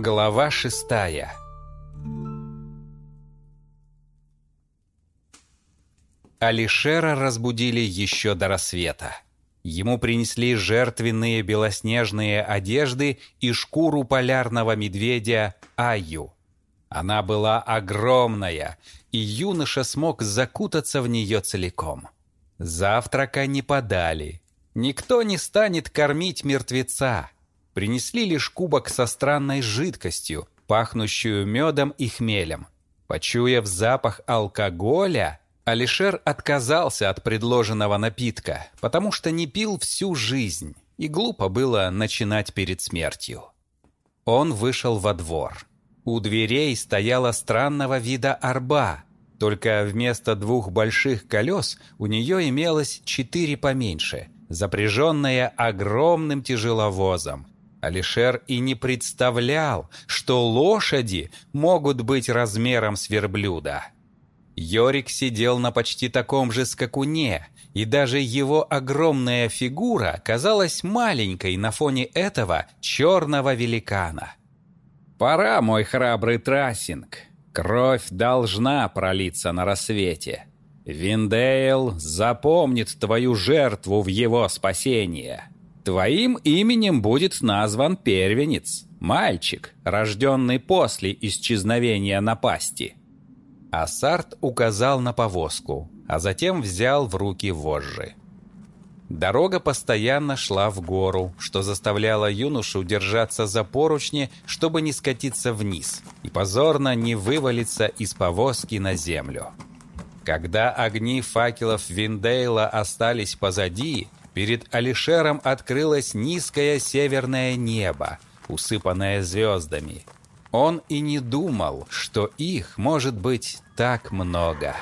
Глава шестая Алишера разбудили еще до рассвета. Ему принесли жертвенные белоснежные одежды и шкуру полярного медведя Аю. Она была огромная, и юноша смог закутаться в нее целиком. Завтрака не подали. Никто не станет кормить мертвеца. Принесли лишь кубок со странной жидкостью, пахнущую медом и хмелем. Почуяв запах алкоголя, Алишер отказался от предложенного напитка, потому что не пил всю жизнь, и глупо было начинать перед смертью. Он вышел во двор. У дверей стояла странного вида арба, только вместо двух больших колес у нее имелось четыре поменьше, запряженные огромным тяжеловозом, Алишер и не представлял, что лошади могут быть размером с верблюда. Йорик сидел на почти таком же скакуне, и даже его огромная фигура казалась маленькой на фоне этого черного великана. «Пора, мой храбрый трассинг. Кровь должна пролиться на рассвете. Виндейл запомнит твою жертву в его спасение». Твоим именем будет назван первенец, мальчик, рожденный после исчезновения напасти». Ассарт указал на повозку, а затем взял в руки вожжи. Дорога постоянно шла в гору, что заставляло юношу держаться за поручни, чтобы не скатиться вниз и позорно не вывалиться из повозки на землю. Когда огни факелов Виндейла остались позади, Перед Алишером открылось низкое северное небо, усыпанное звездами. Он и не думал, что их может быть так много.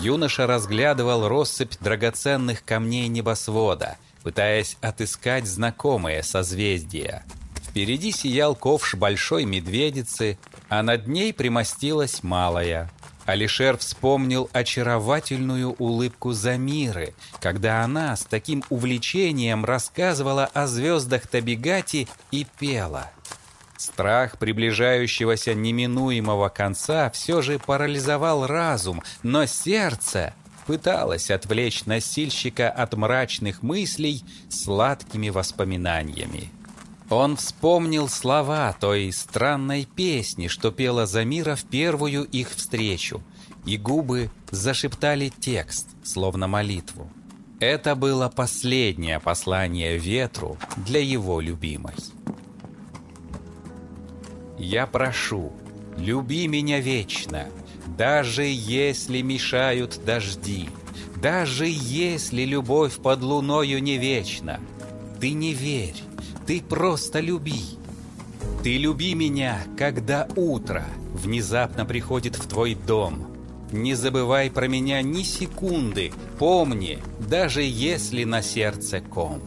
Юноша разглядывал россыпь драгоценных камней небосвода, пытаясь отыскать знакомые созвездия. Впереди сиял ковш большой медведицы, а над ней примостилась малая. Алишер вспомнил очаровательную улыбку Замиры, когда она с таким увлечением рассказывала о звездах Табигати и пела. Страх приближающегося неминуемого конца все же парализовал разум, но сердце пыталось отвлечь носильщика от мрачных мыслей сладкими воспоминаниями. Он вспомнил слова той странной песни, что пела Замира в первую их встречу, и губы зашептали текст, словно молитву. Это было последнее послание ветру для его любимой. «Я прошу, люби меня вечно, даже если мешают дожди, даже если любовь под луною не вечна. Ты не верь, ты просто люби. Ты люби меня, когда утро внезапно приходит в твой дом. Не забывай про меня ни секунды, помни, даже если на сердце ком.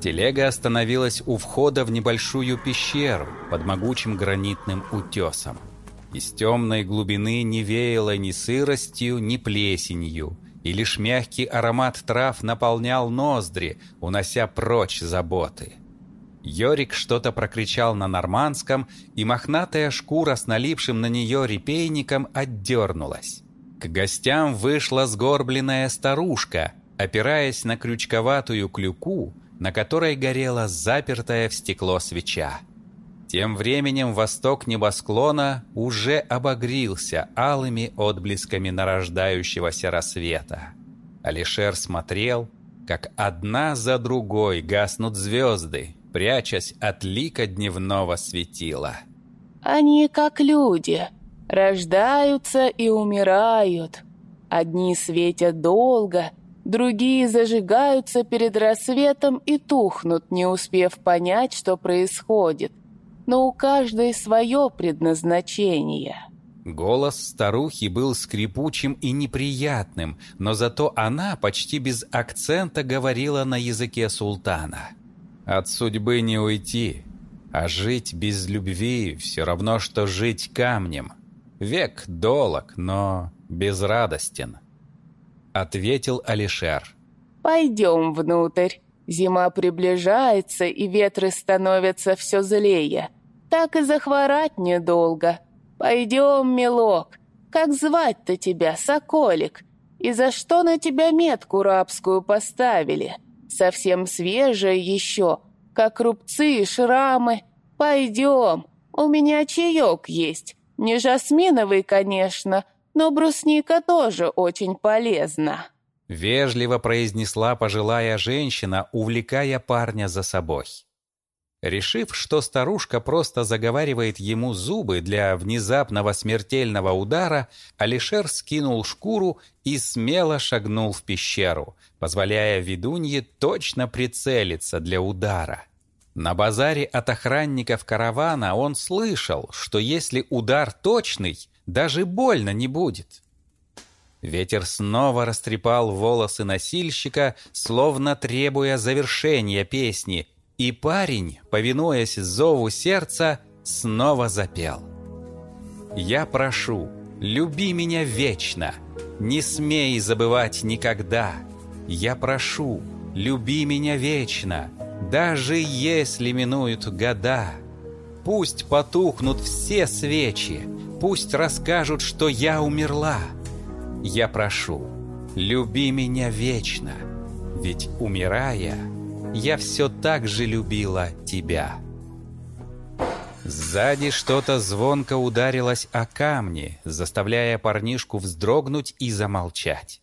Телега остановилась у входа в небольшую пещеру под могучим гранитным утесом. Из темной глубины не веяло ни сыростью, ни плесенью, и лишь мягкий аромат трав наполнял ноздри, унося прочь заботы. Йорик что-то прокричал на нормандском, и мохнатая шкура с налипшим на нее репейником отдернулась. К гостям вышла сгорбленная старушка, опираясь на крючковатую клюку, на которой горела запертая в стекло свеча. Тем временем восток небосклона уже обогрился алыми отблесками нарождающегося рассвета. Алишер смотрел, как одна за другой гаснут звезды, прячась от лика дневного светила. «Они как люди, рождаются и умирают. Одни светят долго, другие зажигаются перед рассветом и тухнут, не успев понять, что происходит. Но у каждой свое предназначение». Голос старухи был скрипучим и неприятным, но зато она почти без акцента говорила на языке султана. От судьбы не уйти, а жить без любви все равно, что жить камнем. Век долог, но безрадостен. Ответил Алишер. Пойдем внутрь. Зима приближается, и ветры становятся все злее. так и захворать недолго. Пойдем, милок, как звать-то тебя, соколик? И за что на тебя метку рабскую поставили? Совсем свежая еще, как рубцы и шрамы. Пойдем, у меня чаек есть. Не жасминовый, конечно, но брусника тоже очень полезна». Вежливо произнесла пожилая женщина, увлекая парня за собой. Решив, что старушка просто заговаривает ему зубы для внезапного смертельного удара, Алишер скинул шкуру и смело шагнул в пещеру, позволяя ведунье точно прицелиться для удара. На базаре от охранников каравана он слышал, что если удар точный, даже больно не будет. Ветер снова растрепал волосы носильщика, словно требуя завершения песни, и парень, повинуясь зову сердца, снова запел. «Я прошу, люби меня вечно, не смей забывать никогда. Я прошу, люби меня вечно, даже если минуют года. Пусть потухнут все свечи, пусть расскажут, что я умерла. Я прошу, люби меня вечно, ведь умирая, я все так же любила тебя. Сзади что-то звонко ударилось о камни, заставляя парнишку вздрогнуть и замолчать.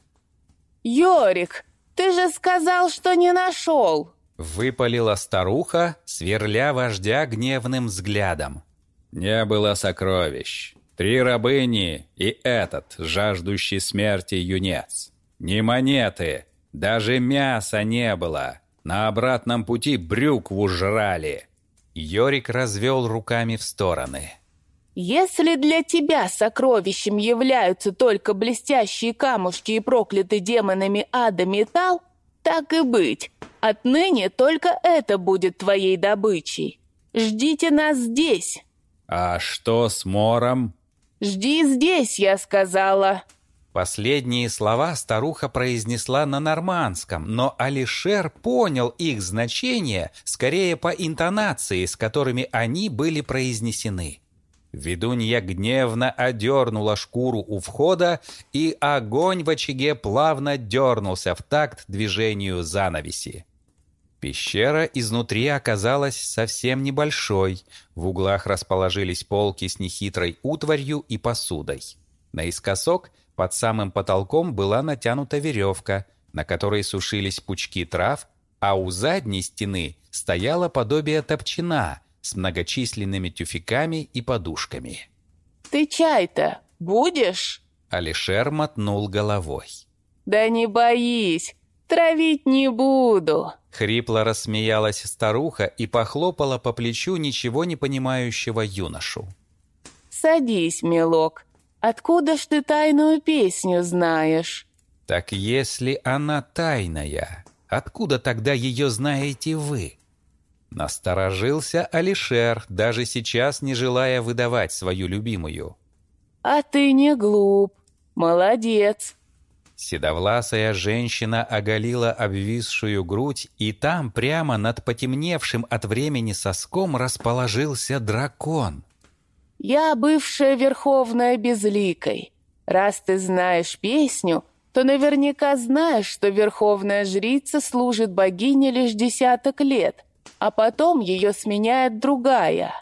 «Йорик, ты же сказал, что не нашел!» Выпалила старуха, сверля вождя гневным взглядом. Не было сокровищ. Три рабыни и этот, жаждущий смерти юнец. Ни монеты, даже мяса не было. На обратном пути брюкву жрали. Йорик развел руками в стороны. «Если для тебя сокровищем являются только блестящие камушки и проклятый демонами ада металл, так и быть, отныне только это будет твоей добычей. Ждите нас здесь». «А что с Мором?» «Жди здесь», я сказала. Последние слова старуха произнесла на нормандском, но Алишер понял их значение скорее по интонации, с которыми они были произнесены. Ведунья гневно одернула шкуру у входа, и огонь в очаге плавно дернулся в такт движению занавеси. Пещера изнутри оказалась совсем небольшой. В углах расположились полки с нехитрой утварью и посудой. Наискосок под самым потолком была натянута веревка, на которой сушились пучки трав, а у задней стены стояло подобие топчина, с многочисленными тюфяками и подушками. «Ты чай-то будешь?» Алишер мотнул головой. «Да не боись, травить не буду!» Хрипло рассмеялась старуха и похлопала по плечу ничего не понимающего юношу. «Садись, милок. Откуда ж ты тайную песню знаешь?» «Так если она тайная, откуда тогда ее знаете вы?» Насторожился Алишер, даже сейчас не желая выдавать свою любимую. «А ты не глуп. Молодец!» Седовласая женщина оголила обвисшую грудь, и там, прямо над потемневшим от времени соском, расположился дракон. «Я бывшая Верховная Безликой. Раз ты знаешь песню, то наверняка знаешь, что Верховная Жрица служит богине лишь десяток лет, а потом ее сменяет другая».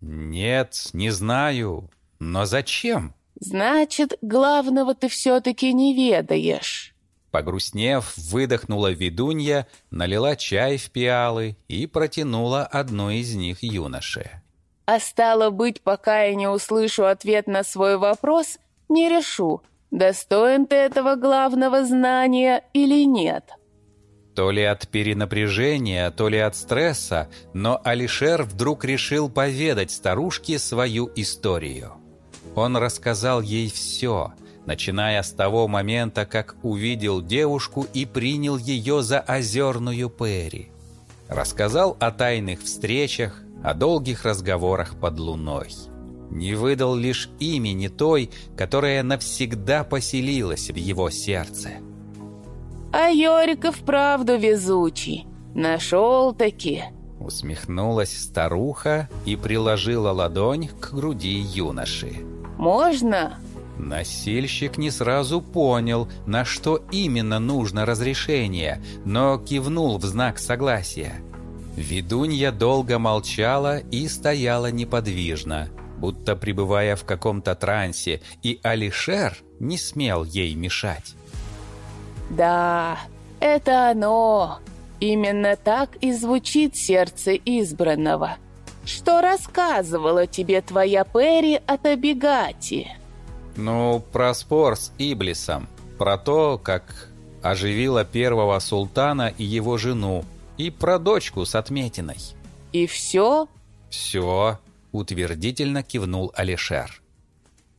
«Нет, не знаю. Но зачем?» «Значит, главного ты все-таки не ведаешь». Погрустнев, выдохнула ведунья, налила чай в пиалы и протянула одну из них юноше. «А стало быть, пока я не услышу ответ на свой вопрос, не решу, достоин ты этого главного знания или нет». То ли от перенапряжения, то ли от стресса, но Алишер вдруг решил поведать старушке свою историю. Он рассказал ей все, начиная с того момента, как увидел девушку и принял ее за озерную Перри. Рассказал о тайных встречах, о долгих разговорах под луной. Не выдал лишь имени той, которая навсегда поселилась в его сердце – а Йорик и вправду везучий. Нашел-таки. Усмехнулась старуха и приложила ладонь к груди юноши. «Можно?» Насильщик не сразу понял, на что именно нужно разрешение, но кивнул в знак согласия. Ведунья долго молчала и стояла неподвижно, будто пребывая в каком-то трансе, и Алишер не смел ей мешать. «Да, это оно. Именно так и звучит сердце избранного. Что рассказывала тебе твоя Перри от Абигати?» Ну, про спор с Иблисом, про то, как оживила первого султана и его жену, и про дочку с отметиной. «И все?» «Все», — утвердительно кивнул Алишер.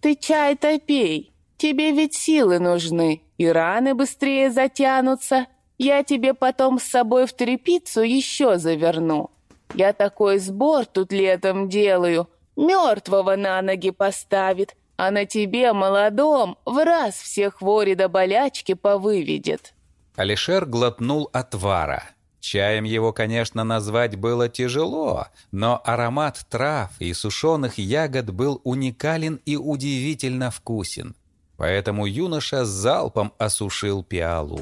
«Ты чай-то пей, тебе ведь силы нужны, и раны быстрее затянутся. Я тебе потом с собой в трепицу еще заверну. Я такой сбор тут летом делаю, мертвого на ноги поставит, а на тебе, молодом, в раз все хвори до болячки повыведет». Алишер глотнул отвара. Чаем его, конечно, назвать было тяжело, но аромат трав и сушеных ягод был уникален и удивительно вкусен. Поэтому юноша с залпом осушил пиалу.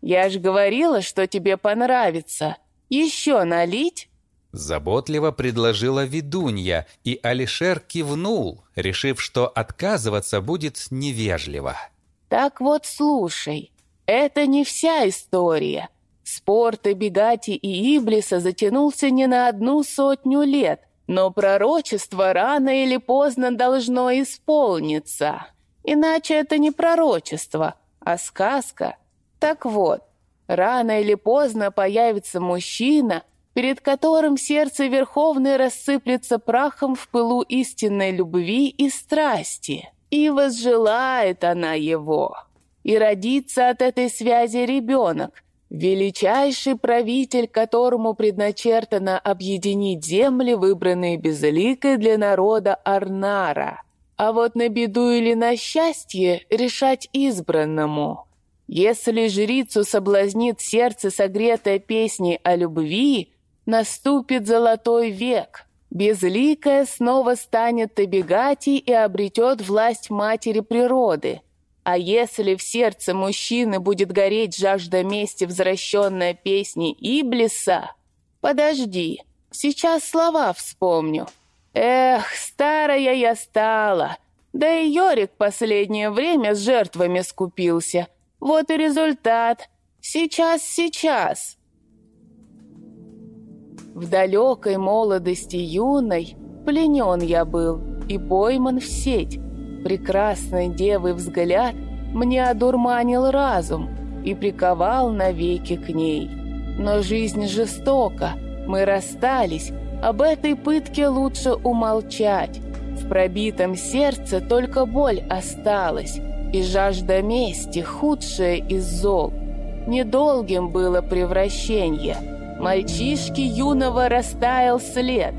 «Я ж говорила, что тебе понравится. Еще налить?» Заботливо предложила ведунья, и Алишер кивнул, решив, что отказываться будет невежливо. «Так вот, слушай, это не вся история. Спор Бегати и Иблиса затянулся не на одну сотню лет, но пророчество рано или поздно должно исполниться. Иначе это не пророчество, а сказка. Так вот, рано или поздно появится мужчина – перед которым сердце Верховной рассыплется прахом в пылу истинной любви и страсти. И возжелает она его. И родится от этой связи ребенок, величайший правитель, которому предначертано объединить земли, выбранные безликой для народа Арнара. А вот на беду или на счастье решать избранному. Если жрицу соблазнит сердце, согретое песней о любви, Наступит золотой век. Безликая снова станет Табигати и обретет власть матери природы. А если в сердце мужчины будет гореть жажда мести, возвращенная песней Иблиса... Подожди, сейчас слова вспомню. Эх, старая я стала. Да и Йорик последнее время с жертвами скупился. Вот и результат. Сейчас, сейчас. В далекой молодости юной пленен я был и пойман в сеть. Прекрасной девы взгляд мне одурманил разум и приковал навеки к ней. Но жизнь жестока, мы расстались, об этой пытке лучше умолчать. В пробитом сердце только боль осталась, и жажда мести худшая из зол. Недолгим было превращение — Мальчишки юного растаял след,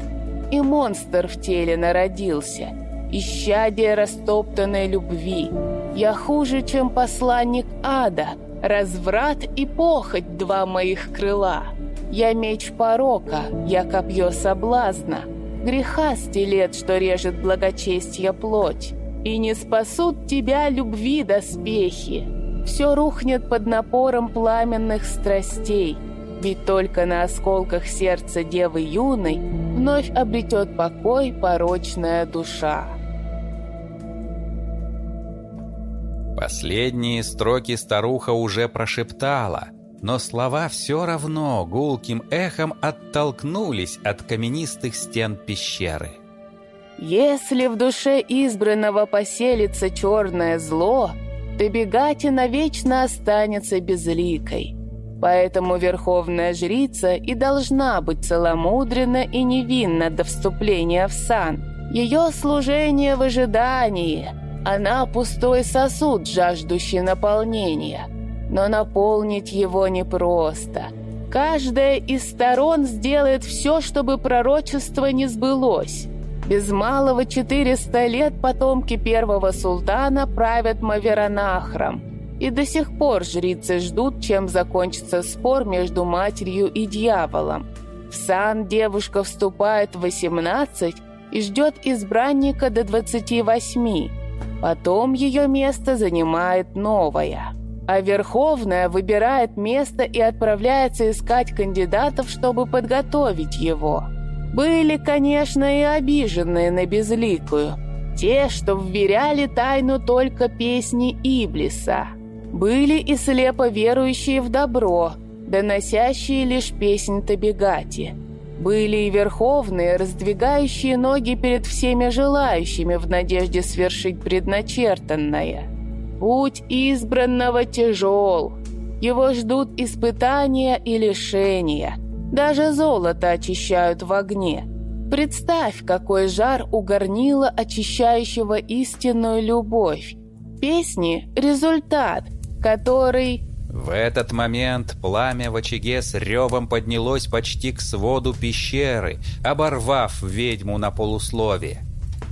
и монстр в теле народился, исчадие растоптанной любви. Я хуже, чем посланник ада, разврат и похоть два моих крыла. Я меч порока, я копье соблазна, греха стилет, что режет благочестье плоть. И не спасут тебя любви доспехи. Все рухнет под напором пламенных страстей — ведь только на осколках сердца девы юной вновь обретет покой порочная душа. Последние строки старуха уже прошептала, но слова все равно гулким эхом оттолкнулись от каменистых стен пещеры. «Если в душе избранного поселится черное зло, то бегатина вечно останется безликой». Поэтому верховная жрица и должна быть целомудрена и невинна до вступления в сан. Ее служение в ожидании. Она пустой сосуд, жаждущий наполнения. Но наполнить его непросто. Каждая из сторон сделает все, чтобы пророчество не сбылось. Без малого 400 лет потомки первого султана правят Маверанахром – и до сих пор жрицы ждут, чем закончится спор между матерью и дьяволом. В сан девушка вступает в 18 и ждет избранника до 28. Потом ее место занимает новая. А Верховная выбирает место и отправляется искать кандидатов, чтобы подготовить его. Были, конечно, и обиженные на безликую. Те, что вверяли тайну только песни Иблиса. Были и слепо верующие в добро, доносящие лишь песнь Табигати. Были и верховные, раздвигающие ноги перед всеми желающими в надежде свершить предначертанное. Путь избранного тяжел. Его ждут испытания и лишения. Даже золото очищают в огне. Представь, какой жар у очищающего истинную любовь. Песни – результат, который в этот момент пламя в очаге с ревом поднялось почти к своду пещеры, оборвав ведьму на полусловие.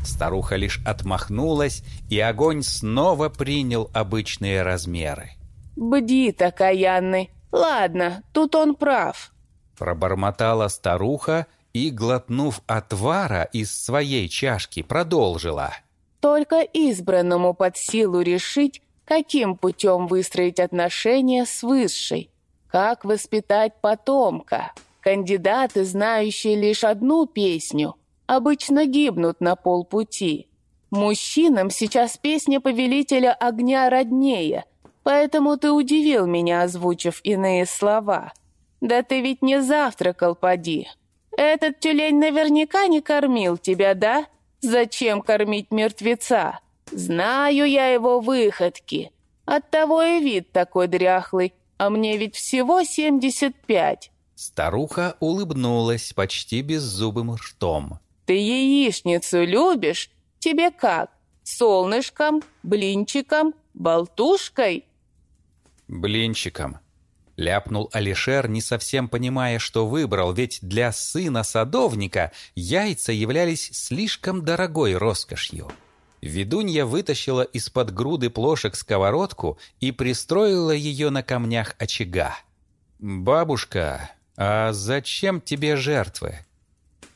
Старуха лишь отмахнулась, и огонь снова принял обычные размеры. «Бдит, окаянный! Ладно, тут он прав!» Пробормотала старуха и, глотнув отвара из своей чашки, продолжила. «Только избранному под силу решить, каким путем выстроить отношения с высшей, как воспитать потомка. Кандидаты, знающие лишь одну песню, обычно гибнут на полпути. Мужчинам сейчас песня повелителя огня роднее, поэтому ты удивил меня, озвучив иные слова. Да ты ведь не завтракал, поди. Этот тюлень наверняка не кормил тебя, да? Зачем кормить мертвеца? Знаю я его выходки. Оттого и вид такой дряхлый, а мне ведь всего семьдесят пять». Старуха улыбнулась почти беззубым ртом. «Ты яичницу любишь? Тебе как? Солнышком, блинчиком, болтушкой?» «Блинчиком», — ляпнул Алишер, не совсем понимая, что выбрал, ведь для сына садовника яйца являлись слишком дорогой роскошью. Ведунья вытащила из-под груды плошек сковородку и пристроила ее на камнях очага. «Бабушка, а зачем тебе жертвы?»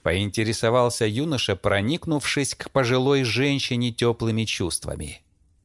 Поинтересовался юноша, проникнувшись к пожилой женщине теплыми чувствами.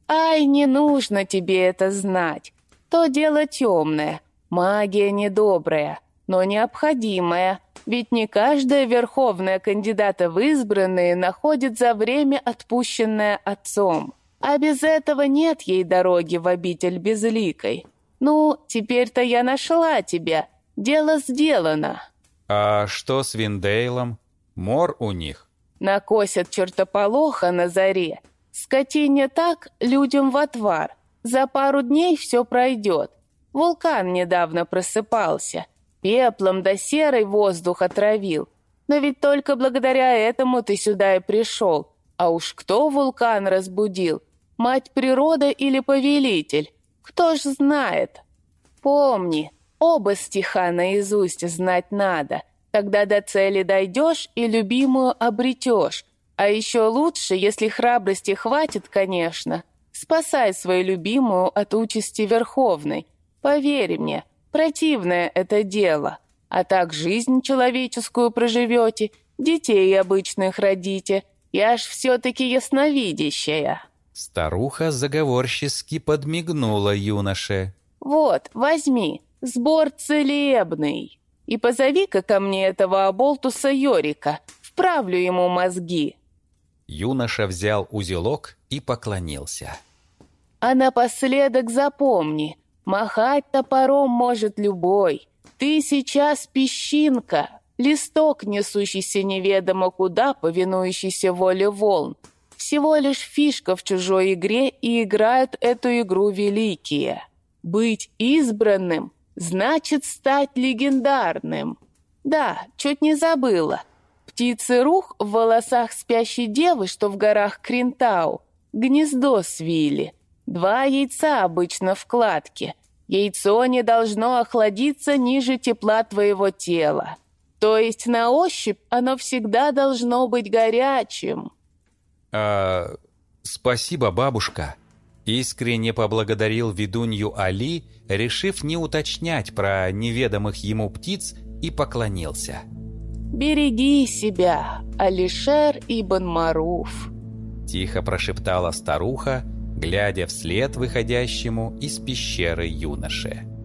«Ай, не нужно тебе это знать. То дело темное, магия недобрая, но необходимая. Ведь не каждая верховная кандидата в избранные находит за время, отпущенное отцом. А без этого нет ей дороги в обитель безликой. Ну, теперь-то я нашла тебя. Дело сделано. А что с Виндейлом? Мор у них? Накосят чертополоха на заре. Скотине так, людям в отвар. За пару дней все пройдет. Вулкан недавно просыпался. Пеплом да серой воздух отравил. Но ведь только благодаря этому ты сюда и пришел. А уж кто вулкан разбудил? Мать природа или повелитель? Кто ж знает? Помни, оба стиха наизусть знать надо. Тогда до цели дойдешь и любимую обретешь. А еще лучше, если храбрости хватит, конечно. Спасай свою любимую от участи Верховной. Поверь мне, Противное это дело. А так жизнь человеческую проживете, детей обычных родите. Я ж все-таки ясновидящая». Старуха заговорчески подмигнула юноше. «Вот, возьми, сбор целебный. И позови-ка ко мне этого оболтуса Йорика, вправлю ему мозги». Юноша взял узелок и поклонился. «А напоследок запомни, Махать топором может любой. Ты сейчас песчинка, листок, несущийся неведомо куда, повинующийся воле волн. Всего лишь фишка в чужой игре, и играют эту игру великие. Быть избранным значит стать легендарным. Да, чуть не забыла. Птицы рух в волосах спящей девы, что в горах Кринтау, гнездо свили. Два яйца обычно в кладке. Яйцо не должно охладиться ниже тепла твоего тела. То есть на ощупь оно всегда должно быть горячим. А, спасибо, бабушка. Искренне поблагодарил ведунью Али, решив не уточнять про неведомых ему птиц, и поклонился. Береги себя, Алишер Ибн Маруф!» Тихо прошептала старуха, глядя вслед выходящему из пещеры юноше.